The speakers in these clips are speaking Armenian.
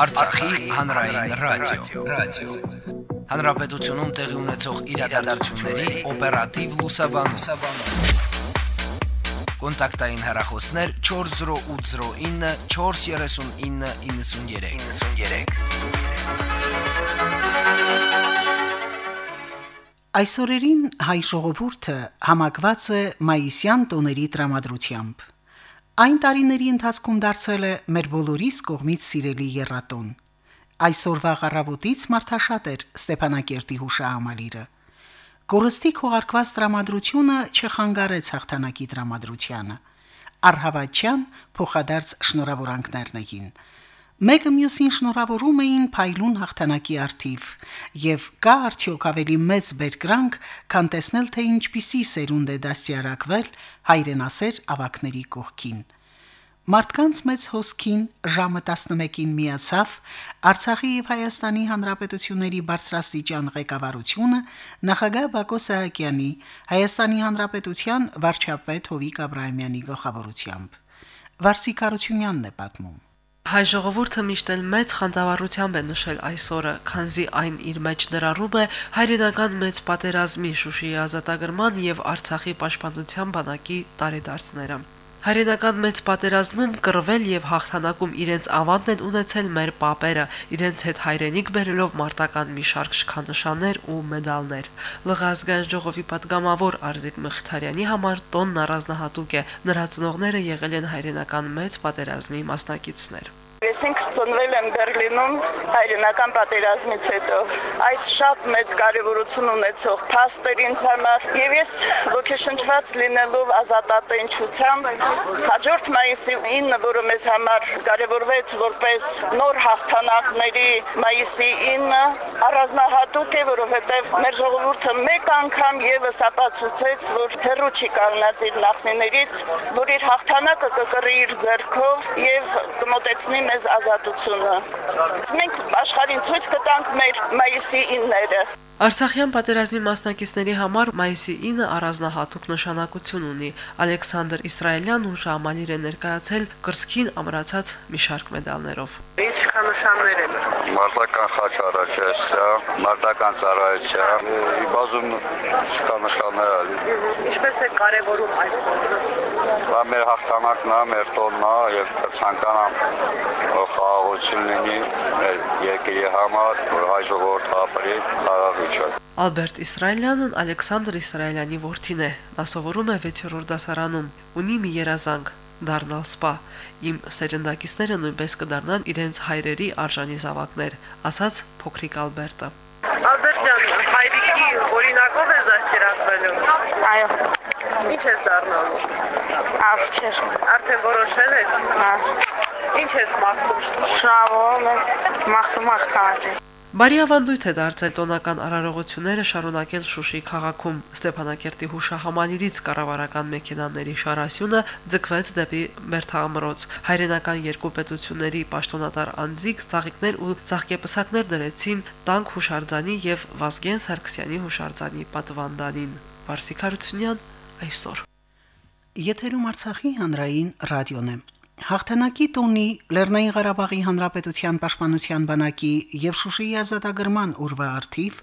Արցախի հանրային ռադիո, ռադիո։ Հանրապետությունում տեղի ունեցող իրադարձությունների օպերատիվ լուսաբանում։ Կոնտակտային հեռախոսներ 40809 43993։ 93 Այսօրերին հայ ժողովուրդը համակված է մայիսյան տոների տրամադրությամբ։ Այն տարիների ընթացքում դարձել է մեր բոլորիս կողմից սիրելի երրատոն։ Այսօրվա առավոտից մարդաշատ էր Ստեփանակերտի հուշահամալիրը։ Գորստի քողարկված տրամադրությունը չխանգարեց հաղթանակի տրամադրությանը։ Արհավաճյան փոխադարձ շնորհավորանքներն էին։ Մեկը մյուսին շնորհավորում էին փայլուն հաղթանակի արդիվ, եւ կա արդյոք ավելի մեծ բերկրանք, քան տեսնել թե ինչպիսի սերունդ է դասյարակվել հայրենասեր ավակների կողքին։ Մարդկանց մեծ հոսքին ժամը 11-ին միացավ Արցախի եւ Հայաստանի Հանրապետությունների բարձրաստիճան ղեկավարությունը նախագահ Բակո Սահակյանի, Հայաստանի Հանրապետության վարչապետ Հովիկ Աբրահամյանի գլխավորությամբ։ Վարսիկ Արությունյանն է պատմում. Հայ ժողովուրդը միշտ էլ մեծ խանդավառությամբ է նշել այսօրը, քանզի այն իր մեջ ներառում է հայրենական մեծ պատերազմի Շուշիի ազատագրման եւ Արցախի պաշտպանության բանակի տարեդարձները։ Հայրենական մեծ պատերազմում կռվել եւ հաղթանակում իրենց ավանդն են ունեցել մեր պապերը, իրենց հետ հայրենիք բերելով մարտական մի շարք շքանշաններ ու մեդալներ։ Լղազգային ժողովի падգամավոր Արզիկ Մխիթարյանի համար տոնն առանձնահատուկ է։ Նրա ծնողները եղել են հայրենական մեծ պատերազմի մասնակիցներ։ Ես ինքս ծնվել եմ Բերլինում հայրենական պատերազմից հետո։ Այս շատ մեծ կարևորություն ունեցող փաստ էր ինձ համար եւ ես ոգեշնչված լինելով ազատատենչությամբ հաջորդ մայիսի 9-ը, որը մեզ համար կարևորվեց որպես նոր հաղթանակների մայիսի 9-ը, առանձնահատուկ է, որովհետեւ մեր ժողովուրդը մեկ անգամ եւս ապացուցեց, որ հերո չի կանգնած իր նախնիներից, որ իր հաղթանակը կկռի իր ձեռքով եւ կմոտեցնի մեզ ազատությունը։ Մենք աշխարհին ցույց կտանք մեր մայիսի 9-ները։ Արցախյան պատերազմի մասնակիցների համար մայիսի 9-ը առանձնահատուկ նշանակություն ունի։ Ալեքսանդր Իսրայելյան հուշահամալիր է ներկայացել կրսկին ամրացած մի շարք մեդալներով։ Ինչ կանշաններ են։ Մարտական խաչ առաջացա, մարտական ծառայության, բազում կանշաններ ալի։ Ինչպես է կարևորում այս օրը։ Դա մեր հաղթանակն է, մեր տոնն է եւ ցանկանամ խաղաղություն լինի մեր երկրի համար, որ հայ ժողովուրդը ապրի խաղաղիչը։ Ալբերտ Իսրայելյանն Ալեքսանդր Իսրայելյանի որդին է։ Նա սովորում է 6-րդ դասարանում։ Ունի մի երազանք՝ դառնալ սպա։ Իմ սերնդակիցները նույնպես կդառնան իրենց հայրերի արժանի զավակներ, ասաց փոքրիկ Ալբերտը։ Ալբերտ ջան, հայրիկի օրինակով է զասերակվելու։ Այո։ Ինչ ես դառնալու։ Աֆչեր։ Արդեն որոշել ես։ Հա։ Ինչ ես մաղթում։ Շնորհավոր եմ մաղթում աղթանաճի։ Բարի ավանդույթ է դարձել տոնական արարողությունները շարունակել Շուշի քաղաքում։ Ստեփանակերտի հուշահամալիրից կառավարական մեքենաների շարասյունը ձգվեց դեպի Մերթամրոց։ Հայրենական երկու պետությունների պաշտոնատար անձիկ ծաղիկներ ու ծաղկեպսակներ դրեցին տանկ հուշարձանի եւ Վազգեն Սարգսյանի հուշարձանի պատվանդանին։ Վարսիկ Հարությունյան այսօր։ Եթերում Արցախի հանրային ռադիոն է։ Հաղթանակի տոնի Լեռնային Ղարաբաղի Հանրապետության Պաշտպանության բանակի եւ Շուշիի ազատագրման ուրվա արդիվ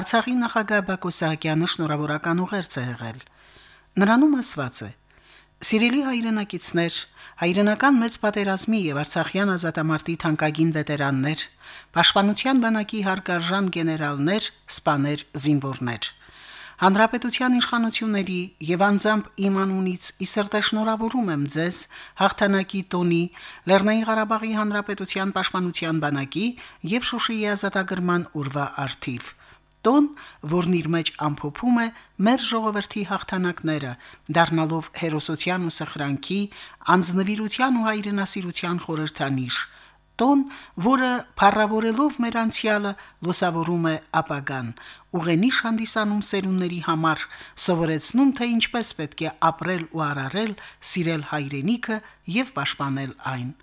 Արցախի նախագահ Բակո Սահակյանը շնորհավորական ուղերձ է եղել։ Նրանում ասված է. Սիրելի հայրենակիցներ, հայրենական մեծ պատերազմի եւ Արցախյան ազատամարտի թանկագին վետերաններ, Պաշտպանության բանակի հարգարժան գեներալներ, սպաներ, զինվորներ, Հանրապետության իշխանությունների եւ անձամբ իմ անունից ի սրտե շնորհավորում եմ ձեզ հաղթանակի տոնի Լեռնային Ղարաբաղի Հանրապետության Պաշտպանության բանակի եւ Շուշիի ազատագրման ուրվա արդիվ տոն, որն իր մեջ ամփոփում է մեր ժողովրդի հաղթանակները, դառնալով հերոսության ու սխրանքի, անձնվիրության ու հայրենասիրության խորհրդանիշ, տոն, որը փառավորելով մեր անցյալը լուսավորում է ապագան, ուղենիշ հանդիսանում սերունդների համար, սովորեցնում թե ինչպես պետք է ապրել ու արարել, սիրել հայրենիքը եւ պաշտպանել այն։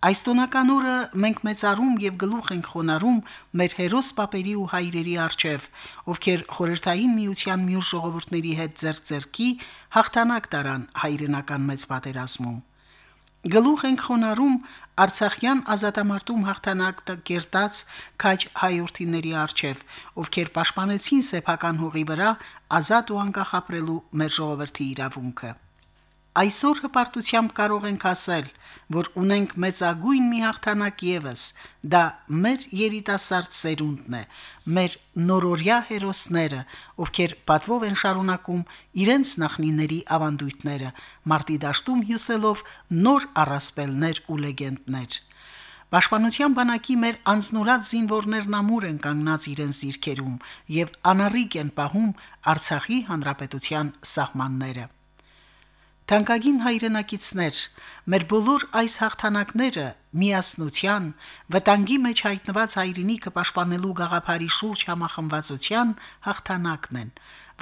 Այս տոնական օրը մենք մեծարում եւ գլուխ ենք խոնարհում մեր հերոս պապերի ու հայրերի արչեւ, ովքեր խորհրդային միության մյուս ժողովուրդների հետ ձեռք ձեռքի հաղթանակ տարան հայրենական մեծ պատերազմում։ Գլուխ ենք խոնարում Արցախյան ազատամարտում հաղթանակ կերտած քաջ հայրենիների արչև, ովքեր պաշտպանեցին սեփական հողի վրա ազատ ու անկախ ապրելու մեր ժողովրդի իրավունքը։ Այսօր հպարտությամբ կարող ենք ասել, որ ունենք մեծագույն մի հաղթանակ եւս, դա մեր երիտասարդ սերունդն է, մեր նորորյա հերոսները, ովքեր պատվով են շարունակում իրենց նախնիների ավանդույթները, մարտի դաշտում հյուսելով նոր առասպելներ ու լեգենդներ։ Պաշտպանության բանակի մեր անznորած զինվորներն ամուր են կանգնած իրենց դիրքերում եւ անառիկ են պահում Արցախի հանրապետության սահմանները։ Թանկագին հայրենակիցներ, մեր բոլոր այս հաղթանակները միասնության, վտանգի մեջ հայտնված հայրենիքը պաշտպանելու գաղափարի շուրջ համախմբվածության հաղթանակն են։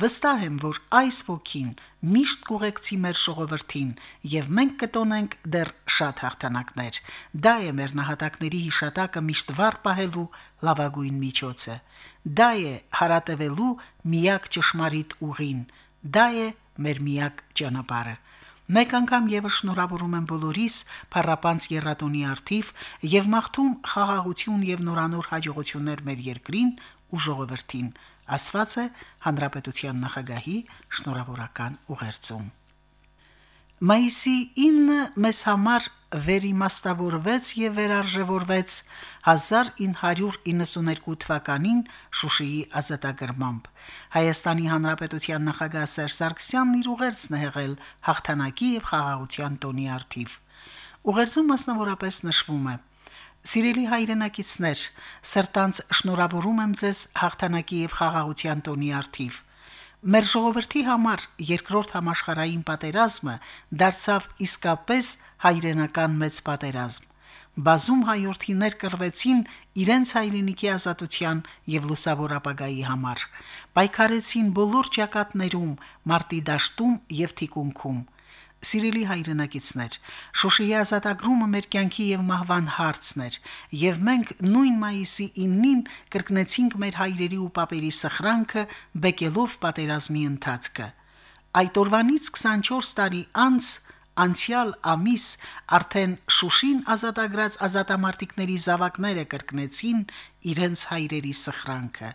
Վստահ եմ, որ այս ոգին միշտ կուղեկցի մեր ժողովրդին, եւ մենք կտոնենք դեռ շատ հաղթանակներ։ Դա է մեր նահատակների հիշատակը միշտ վառ պահելու լավագույն միջոցը։ Դա է հարատևելու միակ ճշմարիտ ուղին։ Դա է մեր միակ ճանապարհը։ Մեկ անգամ եւս շնորհավորում եմ բոլորիս Փառապանց Երատոնի արթիվ եւ մաղթում խաղաղություն եւ նորանոր հաջողություններ մեր երկրին ու ժողովրդին, ասված է Հանրապետության նախագահի շնորհավորական ուղերձում։ Մայիսի 9 մեզ համար վերիմաստավորվեց եւ վերարժևորվեց 1992 թվականին Շուշիի ազատագրմամբ։ Հայաստանի Հանրապետության նախագահ Սերժ Սարգսյանն իր ուղերձն է եղել հաղթանակի եւ խաղաղության տոնի արթիվ։ Ուղերձում մասնավորապես նշվում է. Սիրելի հայրենակիցներ, սրտանց շնորհավորում եմ ձեզ հաղթանակի եւ խաղաղության տոնի արթիվ։ Մեր ժողովրդի համար երկրորդ համաշխարհային պատերազմը դարձավ իսկապես հայրենական մեծ պատերազմ։ Բազում հայրենիներ կռվեցին իրենց հայրենիքի ազատության եւ լուսավոր ապագայի համար։ Պայքարեցին բոլոր ճակատներում, մարտի դաշտում եւ թիկունքում։ Սիրելի հայրենակիցներ, Շուշիի ազատագրումը մեր կյանքի եւ մահվան հարցն էր, եւ մենք նույն մայիսի 9-ին կրկնեցինք մեր հայրերի ու պապերի սխրանքը բեկելով պատերազմի ընթացքը։ Այդ օրվանից 24 տարի անց անցյալ ամիս արդեն Շուշին ազատագրած ազատամարտիկների զավակները կրկնեցին իրենց հայրերի սխրանքը։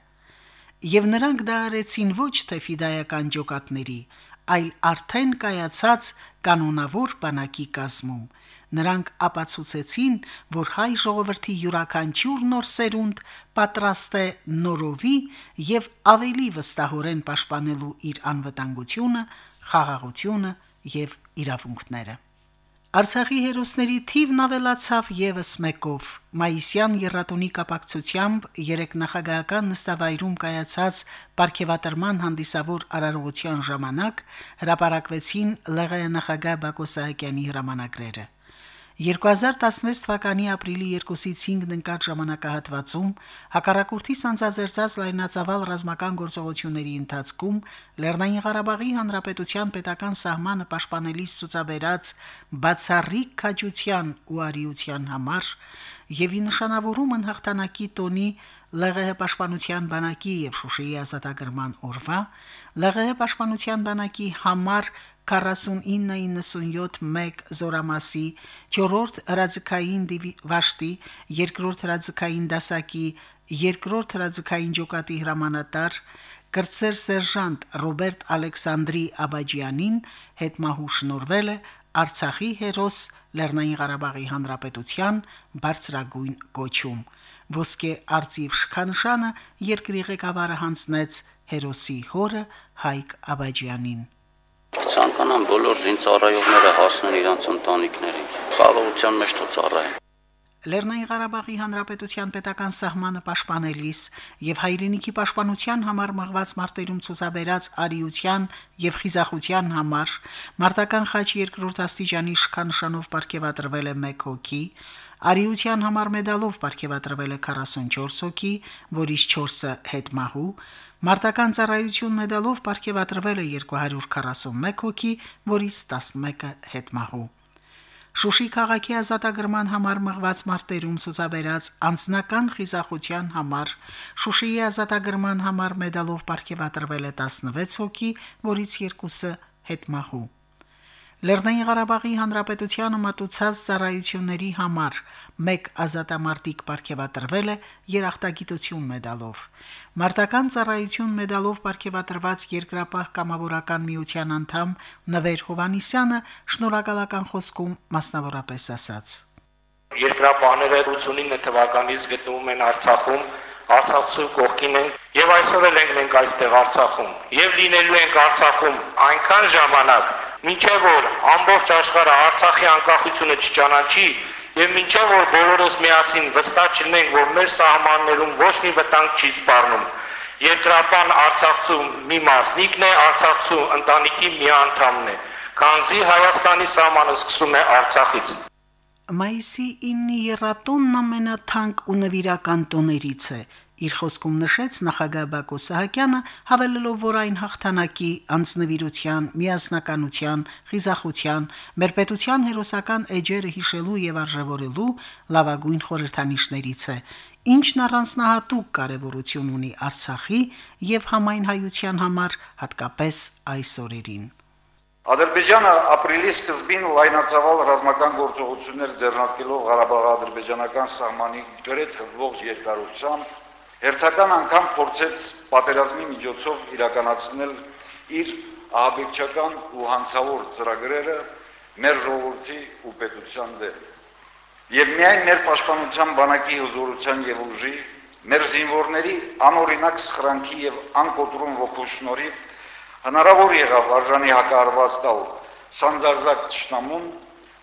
Եվ նրանք դա արեցին ոչ թե ֆիդայական ջոկատների, այլ արդեն կայացած կանոնավոր բանակի կազմում։ Նրանք ապացուցեցին, որ հայ ժողովրդի յուրաքանչյուր նոր սերունդ պատրաստ է նորովի եւ ավելի վստահորեն պաշտպանելու իր անվտանգությունը, խաղաղությունը եւ իրավունքները։ Արցախի հերոսների թիվն ավելացավ եւս մեկով։ Մայիսյան երրատոնի կապակցությամբ երեք նախագահական նստավայրում կայացած ապարքեվատրման հանդիսավոր արարողության ժամանակ հրապարակվեցին ԼՂ նախագահ Բակո Սահակյանի հրամանագրերը։ 2016 թվականի ապրիլի 2-ից 5-ն ընկած ժամանակահատվածում հակառակորդի սանձազերծած լայնածավալ ռազմական գործողությունների ընթացքում Լեռնային Ղարաբաղի Հանրապետության պետական սահմանը պաշտպանելիս ցուցաբերած բացառիկ քաջության ու արիության համար եւ ի նշանավորումն հաղթանակի տոնի ԼՂՀ պաշտպանության բանակի եւ Շուշիի ազատագրման օրվա ԼՂՀ պաշտպանության բանակի համար 49971 զորամասի 4-րդ հրաձգային վաշտի 2-րդ հրաձգային դասակի 2-րդ հրաձգային ջոկատի հրամանատար կրծեր սերժանտ Ռոբերտ Ալեքսանդրի Աբաջյանին հետմահու շնորվել է Արցախի հերոս Լեռնային Ղարաբաղի Հանրապետության բարձրագույն գոչում ոսկե արծիվ շքանշանը երկրի ղեկավարը հանձնեց հերոսի հորը Հայկ Աբաջյանին Ցանկանան բոլոր զինծառայողները հասնեն իրանց ընտանիքներին։ Խաղաղության մեջ թող ծառայեն։ Լեռնային Ղարաբաղի Հանրապետության պետական սահմանը պաշտպանելիս եւ հայրենիքի պաշտպանության համար մղված մարտերում ցուսաբերած արիության եւ խիզախության համար մարտական խաչ երկրորդ աստիճանի շքանշանով ապարգևատրվել է 1 հոգի, արիության համար մեդալով ապարգևատրվել է 44 հոգի, որից 4-ը հետմահու, Մարտական ծառայություն մեդալով ապարգևատրվել է 241 հոգի, որից 11-ը հետմահու։ Շուշի քաղաքի ազատագրման համար մղված մարտերում ցուցաբերած անձնական խիզախության համար Շուշիի ազատագրման համար մեդալով ապարգևատրվել է 16 հոգի, որից 2-ը հետմահու։ Լեռնային Ղարաբաղի Հանրապետությանը մատուցած ծառայությունների համար մեկ ազատամարտիկ ապարգևատրվել է երախտագիտություն մեդալով։ Մարտական ծառայություն մեդալով ապարգևատրված երկրապահ կամավորական միության անդամ Նվեր Հովանիսյանը շնորհակալական խոսքում մասնավորապես ասաց. Երկրապահները 89 թվականից գտնվում են Արցախում, Արցախցու կողքին են եւ այսօր էլ ենք մենք այստեղ Արցախում եւ լինելու ենք Արցախում այնքան ժամանակ, մինչեւ որ ամբողջ աշխարհը Արցախի անկախությունը չճանաչի եւ մինչեւ որ բոլորս միասին վստահ չլինենք, որ մեր սահմաններում ոչ մի վտանգ չի սպառնում։ Երկրապան Արցախցու մի մասնիկն է, Արցախցու ընտանիքի մի անդամն է։ Քանզի Հայաստանի սահմանը սկսում է Արցախից։ Մայիսի 9-ի երաթոնն ամենաթանկ ու նվիրական տոներից է, իր խոսքում նշեց նախագահ Բակո Սահակյանը, հավելելով, որ այն հաղթանակի, անձնվիրության, միասնականության, խիզախության, մեր պետության հերոսական էջերը հիշելու եւ արժևորելու լավագույն խորհրդանիշներից է, ինչն առանձնահատուկ կարևորություն ունի Արցախի եւ համայն հայության համար, հատկապես այս օրերին։ Ադրբեջանը ապրիլի սկզբին լայնածավալ ռազմական գործողություններ ձեռնարկելով Ղարաբաղ-ադրբեջանական սահմանի գրեթե ողջ երկարությամբ հերթական անգամ փորձեց պատերազմի միջոցով իրականացնել իր ահաբեկչական ու հանցավոր ծրագրերը մեր ժողովրդի ու պետության դեմ։ Եվ միայն մեր պաշտպանության բանակի հզորության եւ ուժի, մեր զինվորների անօրինակ սխրանքի եւ անկոտրում ոգու շնորհիվ հնարավոր եղավ արժանի հակարված տալ սանձարձակ ճշնամուն,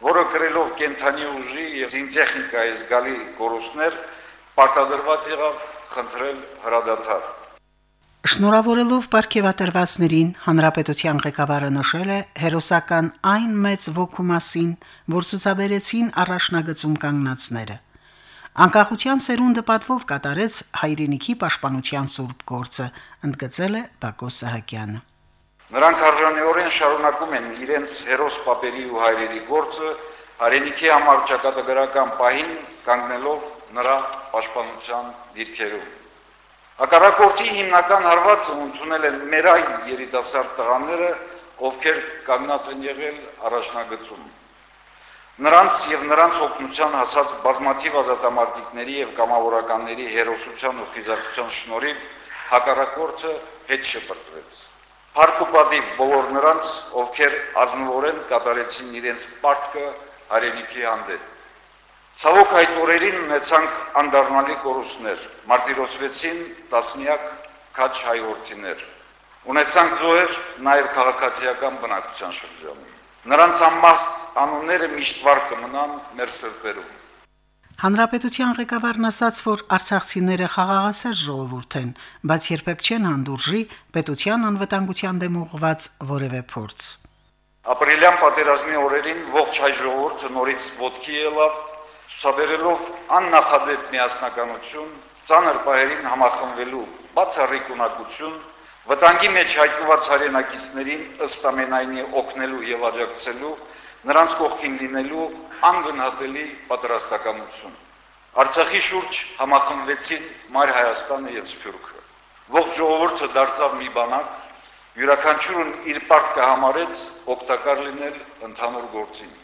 որը գրելով կենթանի ուժի եւ զինտեխնիկայի զգալի կորուստներ, պարտադրված եղավ խնդրել հրադադար։ Շնորհավորելով ապարգևատրվածներին հանրապետության ղեկավարը նշել է հերոսական այն մեծ ոգու մասին, որ ցուցաբերեցին առաջնագծում կանգնածները։ Անկախության սերունդը պատվով կատարեց հայրենիքի պաշտպանության սուրբ գործը, ընդգծել է Բակո Սահակյանը։ Նրանք արժանիորեն շարունակում են իրենց հերոս պապերի ու հայրերի գործը հայրենիքի համար ճակատագրական պահին կանգնելով նրա պաշտպանության դիրքերում։ Հակառակորդի հիմնական հարվածը ընդունել են մեր այն երիտասարդ տղաները, ովքեր կանգնած են եղել առաջնագծում։ Նրանց եւ նրանց օգնության հասած բազմաթիվ ազատամարտիկների եւ կամավորականների հերոսության ու խիզախության շնորհիվ հակառակորդը հետ շպրտվեց։ Փառքուպատիվ բոլոր նրանց, ովքեր ազնվորեն կատարեցին իրենց պարտքը հայրենիքի հանդեպ։ Ցավոք այդ օրերին ունեցանք անդառնալի կորուստներ, մարտիրոսվեցին տասնյակ քաչ հայորդիներ։ Ունեցանք զոհեր նաև քաղաքացիական բնակության շրջանում։ Նրանց անմահ անունները միշտ վար կմնան մեր սրտերում։ Հանրապետության ղեկավարն ասաց, որ արցախցիները խաղաղասեր ժողովուրդ են, բայց երբեք չեն հանդուրժի պետության անվտանգության դեմ ուղղված որևէ փորձ։ Ապրիլյան պատերազմի օրերին ողջ հայ ժողովուրդը նորից ոտքի ելավ, ցուցաբերելով աննախադեպ միասնականություն, ցաներ պահերին համախմբվելու բացառիկ ունակություն, վտանգի մեջ հայտնված հայրենակիցներին ըստ ամենայնի օգնելու եւ աջակցելու նրանց կողքին լինելու անգնահատելի պատրաստակամություն։ Արցախի շուրջ համախմբվեցին Մայր Հայաստանը եւ Սփյուռքը։ Ողջ ժողովուրդը դարձավ մի բանակ, յուրաքանչյուրն իր պարտքը համարեց օգտակար լինել ընդհանուր գործին։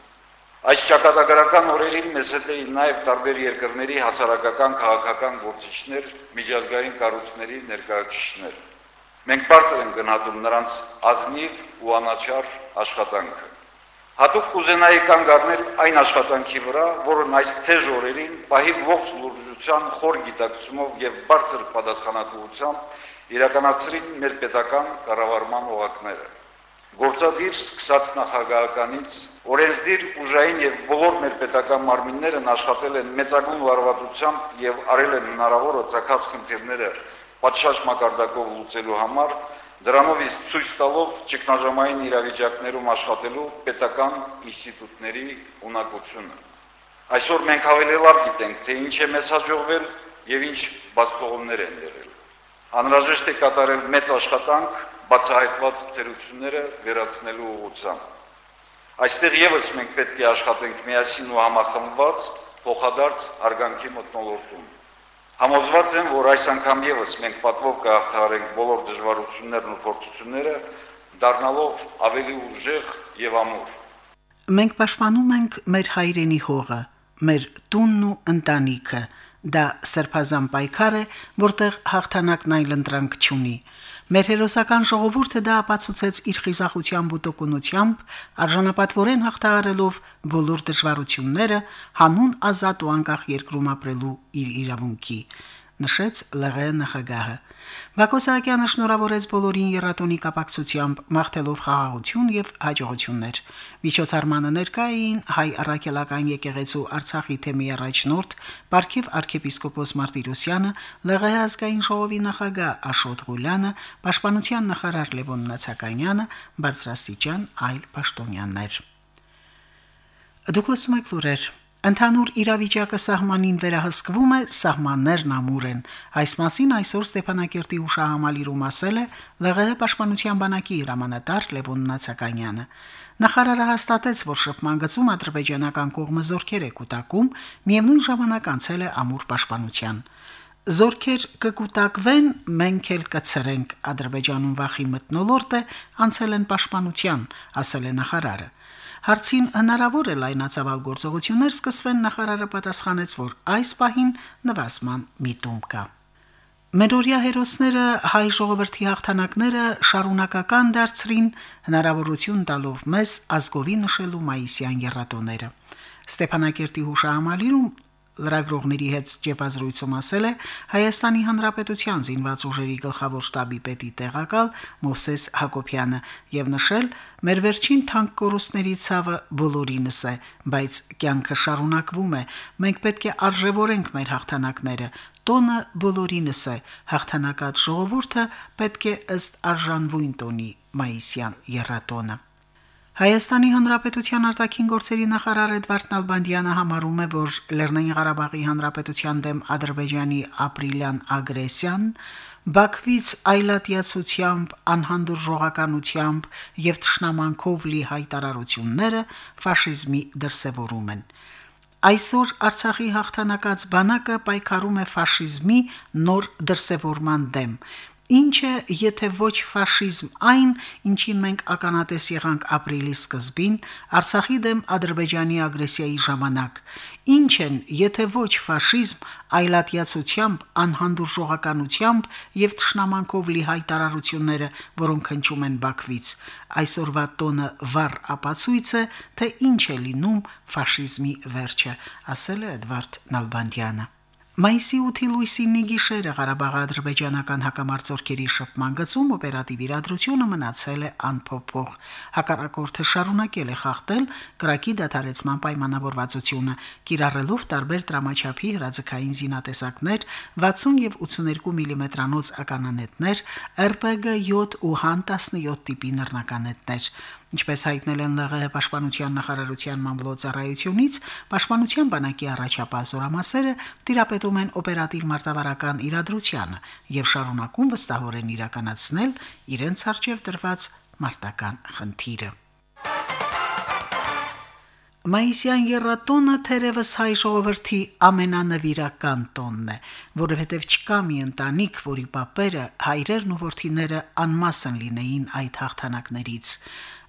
Այս ճակատագրական օրերին մեզ հետ էին նաև տարբեր երկրների հասարակական քաղաքական գործիչներ, միջազգային կառույցների ներկայացուցիչներ։ Մենք բարձր ենք գնահատում նրանց ազնիվ ու անաչառ աշխատանքը։ Հատուկ կուզենայի կանգ առնել այն աշխատանքի վրա, որն այս թեժ օրերին պահի ողջ լուրջության խոր գիտակցումով եւ բարձր պատասխանատվությամբ իրականացրին մեր պետական կառավարման օղակները։ Գործադիր սկսած նախագահականից օրենսդիր ուժային եւ բոլոր մեր պետական մարմիններն աշխատել են մեծագույն լարվածությամբ եւ արել են հնարավորը ցակած խնդիրները պատշաճ մակարդակով լուծելու համար Դրանով իսկ ցույց տալով ճգնաժամային իրավիճակներում աշխատելու պետական ինստիտուտների ունակությունը։ Այսօր մենք ավելի լավ գիտենք, թե ինչ է մեծ հաջողվել եւ ինչ բացթողումներ են եղել։ Անհրաժեշտ է կատարել մեծ աշխատանք բացահայտված ծերությունները վերացնելու ուղղությամբ։ Այստեղ եւս մենք պետք է աշխատենք միասին ու համախմբված փոխադարձ արգանքի մտնոլորտում։ Համոզված եմ, որ այս անգամ եւս մենք պատվով կհաղթահարենք բոլոր դժվարություններն ու փորձությունները, դառնալով ավելի ուժեղ եւ ամուր։ Մենք պաշտպանում ենք մեր հայրենի հողը, մեր տունն ու ընտանիքը։ Դա սրբազան պայքար է, որտեղ հաղթանակն այլ ընտրանք չունի։ Մեր հերոսական ժողովուրդը դա ապացուցեց իր խիզախությամբ ու տոկունությամբ, արժանապատվորեն հաղթահարելով բոլոր դժվարությունները, հանուն ազատ ու անկախ երկրում ապրելու իր իրավունքի նշեց ԼՂ նախագահը։ Բակո Սահակյանը շնորհավորեց բոլորին երաթոնի կապակցությամբ, մաղթելով խաղաղություն եւ հաջողություններ։ Միջոցառմանը ներկա էին հայ առաքելական եկեղեցու Արցախի թեմի առաջնորդ Պարքև arczepiskopos Մարտիրոսյանը, ԼՂՀ ազգային ժողովի նախագահ Աշոտ Ղուլյանը, պաշտպանության նախարար Լևոն Նացականյանը, բարձրաստիճան այլ պաշտոնյաներ։ Դուկլաս Մակլուրեր Ընդհանուր իրավիճակը սահմանին վերահսկվում է, սահմաններն ամուր են։ Այս մասին այսօր Ստեփանակերտի ուշահամալիրում ասել է ԼՂՀ պաշտպանության բանակի հրամանատար Լևոն Նացականյանը։ Նախարարը հաստատեց, որ շփման գծում ադրբեջանական կողմը զորքեր է կուտակում, միևնույն ժամանակ անցել է ամուր պաշտպանության։ Զորքեր կկուտակվեն, մենք էլ կցրենք Ադրբեջանում վախի մտնոլորտ է, անցել են պաշտպանության, ասել է նախարարը։ Հարցին հնարավոր է լայնածավալ գործողություններ սկսվեն նախարարը պատասխանեց, որ այս պահին նվազման միտում կա։ Մերորիա հերոսները հայ ժողովրդի հաղթանակները շարունակական դարձրին հնարավորություն տալով մեզ ազգովի նշելու մայիսյան երաթոները։ Ստեփանակերտի հուշահամալիրում լրագրողների հետ ճեպազրույցում ասել է. Հայաստանի Հանրապետության զինված ուժերի գլխավոր շտաբի պետի տեղակալ Մովսես Հակոբյանը եւ նշել. Մեր վերջին թանկ կորուստների ցավը բոլորինս է, բայց կյանքը շարունակվում է։ Մենք պետք է արժևորենք մեր հաղթանակները։ Տոնը բոլորինս է, հաղթանակած ժողովուրդը պետք է ըստ արժանվույն տոնի մայիսյան երրատոնը։ Հայաստանի Հանրապետության արտաքին գործերի նախարար Էդվարդ Նալբանդյանը համարում է, որ Լեռնային Ղարաբաղի Հանրապետության դեմ Ադրբեջանի ապրիլյան ագրեսիան Բաքվից այլատիացությամբ, անհանդուրժողականությամբ եւ ճշնամանքով լի հայտարարությունները ֆաշիզմի դրսեւորում են։ Այսօր Արցախի հաղթանակած բանակը պայքարում է ֆաշիզմի նոր դրսևորման դեմ։ Ինչ է, եթե ոչ ֆաշիզմ այն, ինչին մենք ականատես եղանք ապրիլի սկզբին Արցախի դեմ Ադրբեջանի ագրեսիայի ժամանակ։ Ինչ են, եթե ոչ ֆաշիզմ, այլատիացությամբ, անհանդուրժողականությամբ եւ ճշնամանքով լի հայտարարությունները, որոնք հնչում են Բաքվից։ Այսօրվա տոնը վառ ապացույց է, թե ինչ է լինում ֆաշիզմի վերջը, ասել է Էդվարդ Նալբանդյանը։ Մայիսի 8-ի լույսինի գիշերը Ղարաբաղ-ադրբեջանական հակամարտությունների շփման գծում օպերատիվ իրադրությունը մնացել է անփոփոխ։ Հակառակորդը շարունակել է խախտել կրակի դադարեցման պայմանավորվածությունը, կիրառելով տարբեր դրամաչափի հրաձգային զինատեսակներ, 60 եւ 82 մմ-անոց mm ականանետներ, RPG 7 ու Han 17 տիպի նռնականետներ։ Ինչպես հայտնել են ԼՂՀ պաշտպանության նախարարության մամլոյցարայությունից, պաշտպանության բանակի առաջապահ զորամասերը տիրապետում են օպերատիվ մարտավարական իրադրությանը եւ շարունակում վստահորեն իրականացնել իրենց արժեվ դրված մարտական խնդիրը։ Մայիսյան երրատոնը թերևս հայ ժողովրդի ամենանվիրական տոնն է, որովհետև չկա մի ընտանիք, որի papերը, հայրերն ու որդիները անմասն լինեին այդ հաղթանակներից։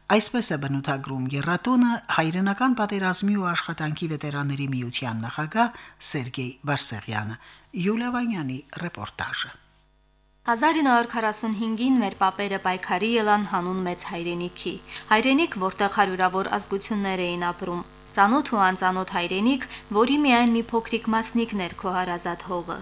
Այսպես է բնութագրում Երրատոնը հայրենական պատերազմի ու աշխատանքի վետերանների միության նախագահ Սերգեյ Բարսեղյանը։ Յուլիա Վանյանի ռեպորտաժը 1945-ին մեր papերը պայքարի ելան հանուն մեծ հայրենիքի։ Հայրենիք, որտեղ հարյուրավոր ազգություններ էին ապրում, Ծանոթ ու անծանոթ հայրենիք, որի միայն մի փոքրիկ մասնիկն էր քո հարազատ հողը։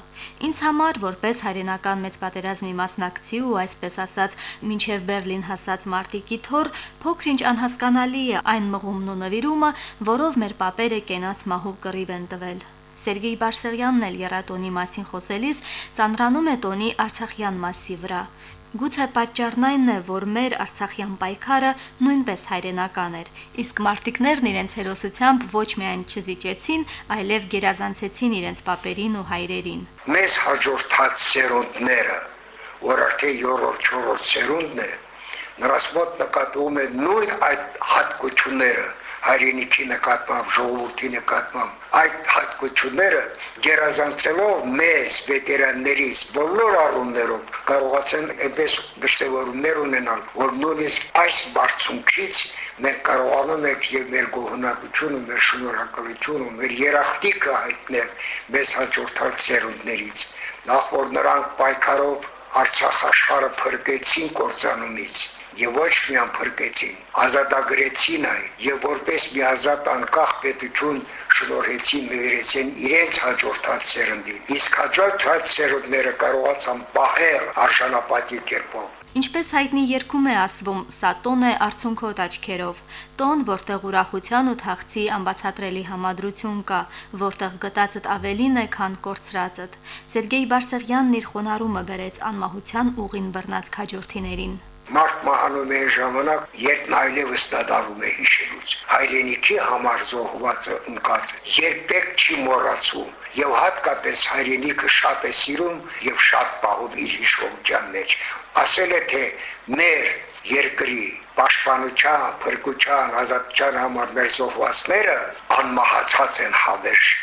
Ինձ համար, որպես հայրենական մեծ պատերազմի մասնակցի ու այսպես ասած, մինչև Բերլին հասած մարտիկի թոր, փոքրինչ անհասկանալի է այն մղումն ու նվիրումը, որով մեր papերը կենաց մահու կռիվ են տվել։ Սերգեյ Բարսեղյանն էլ երատոնի մասին խոսելիս ծանրանում է տոնի Արցախյան մասի վրա։ Գուցե պատճառն այն է, որ մեր Արցախյան պայքարը նույնպես հայրենական էր, իսկ մարտիկներն իրենց հերոսությամբ ոչ միայն չզիջեցին, այլև գերազանցեցին իրենց պապերին ու հայրերին։ Մեզ հաջորդած սերունդները, որ արդեն 3-րդ 4-րդ սերունդն է, նրանց մոտ նկատվում է նույն այդ հատկությունները, հայրենիքի նկատմամբ, ժողովրդի նկատմամբ այդ հատկությունները գերազանցելով մեզ վետերաններից բոլոր առումներով կարողացան այնպես դրսևորումներ ունենալ, որ նույնիսկ այս բարձունքից Մենք կարողանում ենք եւ մեր գոհունակությունը, մեր շնորհակալությունը, մեր երախտիկը հայտնել մեզ հաջորդած ծերունդներից։ Նախ որ նրանք պայքարով Արցախ աշխարհը փրկեցին կործանումից եւ ոչ միայն փրկեցին, ազատագրեցին այն եւ որպես մի ազատ անկախ պետություն շնորհեցին նվիրեցին իրենց հաջորդած սերնդին։ Իսկ հաջորդած սերունդները կարողացան պահել արժանապատի կերպով։ Ինչպես հայտնի երկում է ասվում, սա տոն է արցունքոտ աչքերով։ Տոն, որտեղ ուրախության ու թախծի անբացատրելի համադրություն կա, որտեղ գտածդ ավելին է, քան կորցրածդ։ Սերգեյ Բարսեղյանն իր խոնարհումը բերեց անմահության ուղին բռնած քաջորդիներին։ Մարդ մահանում է ժամանակ, երբ այլևս դադարում է հիշելուց։ Հայրենիքի համար զոհվածը ընկած երբեք չի մոռացում եւ հատկապես հայրենիքը շատ է սիրում եւ շատ պահում իր հիշողության մեջ։ Ասել է թե մեր երկրի պաշտպանության, փրկության, ազատության համար մեր զոհվածները անմահացած են հավերժ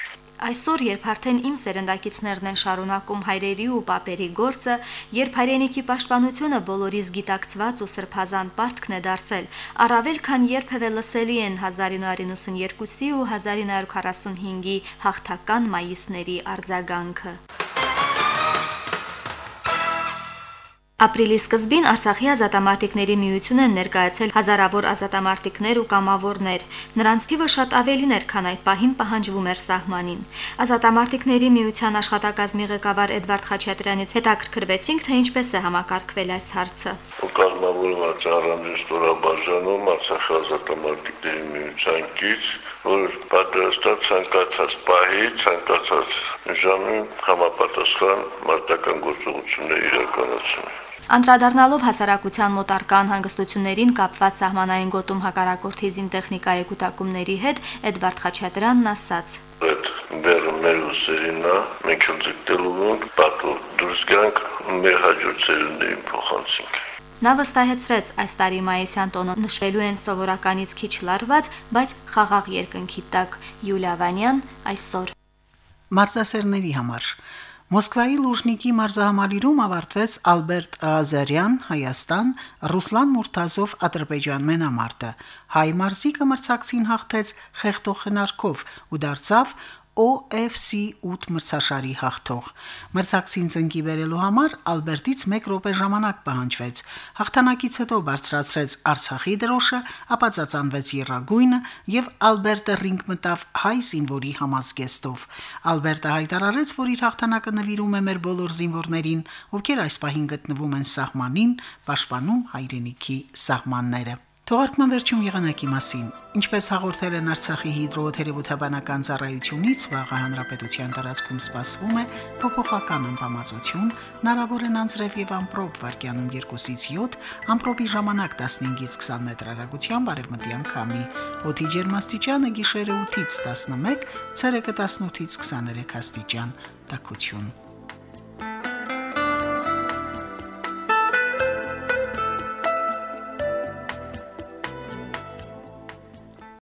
Այսօր, երբ արդեն իմ սերնդակիցներն են շարունակում հայրերի ու պապերի գործը, երբ հայրենիքի պաշտպանությունը բոլորիս գիտակցված ու սրբազան պարտքն է դարձել, առավել քան երբևէ լսելի են 1992-ի ու 1945-ի հաղթական մայիսների արձագանքը։ Ապրիլի սկզբին Արցախի ազատամարտիկների միությունը ներկայացել հազարավոր ազատամարտիկներ ու կամավորներ։ Նրանց թիվը շատ ավելին էր, քան այդ պահին պահանջվում էր սահմանին։ Ազատամարտիկների միության աշխատակազմի ղեկավար Էդվարդ Խաչատրյանից հետաքրքրվեցինք, թե ինչպես է համակարգվել այս հարցը։ Կազմավորված առանձին ստորաբաժանում Արցախի ազատամարտիկների միության կից, որ պատրաստած ցանկացած պահի, ցանկացած ժամին համապատասխան մարտական գործողություններ իրականացնում։ Անդրադառնալով հասարակության մոտարկան հանգստություններին կապված սահմանային գոտում հակարակորթի զինտեխնիկայի կൂട്ടակումների հետ Էդվարդ Խաչատրյանն ասաց. Այդ բերը մեր ուսերինա մենք ձգտելու ենք պատու դուրս գանք մեր հաջորդ ծերուններին փոխանցենք։ Նա վստահեցրեց, այս տարի մայիսյան տոնը նշվելու են սովորականից քիչ լարված, բայց խաղաղ երկնքի տակ։ Յուլիա Վանյան այսօր Մարզասերների համար Մոսկվայի Լուժնիկի մարզահամալիրում ավարտվեց Ալբերտ Ազարյան Հայաստան, Ռուսլան Մուրտազով Ադրբեջան մենամարտը։ Հայ մարզիկը մրցակցին հաղթեց խեղտող հնարքով ու դարձավ OFC 8 մրցաշարի հաղթող։ Մրցակցին ծնկի բերելու համար Ալբերտից 1 րոպե ժամանակ պահանջվեց։ Հաղթանակից հետո բարձրացրեց Արցախի դրոշը, ապա ծածանվեց Եռագույնը եւ Ալբերտը ռինգ մտավ հայ զինվորի համազգեստով։ Ալբերտը հայտարարեց, որ իր հաղթանակը նվիրում է մեր բոլոր զինվորներին, ովքեր այս պահին գտնվում են սահմանին, պաշտպանում հայրենիքի սահմանները։ Թողարկման վերջում եղանակի մասին։ Ինչպես հաղորդել են Արցախի հիդրոթերապևտաբանական ծառայությունից, վաղ հանրապետության տարածքում սպասվում է փոփոխական անբավարարություն, հնարավոր են անձրև եւ ամպրոպ վարկյանում 2-ից 7, ամպրոպի ժամանակ 15-ից 20 մետր հեռագությամբ արևմտյան քամի։ Օդի ջերմաստիճանը գիշերը 8-ից 11, ցերեկը 18-ից 23 աստիճան։ Տակություն։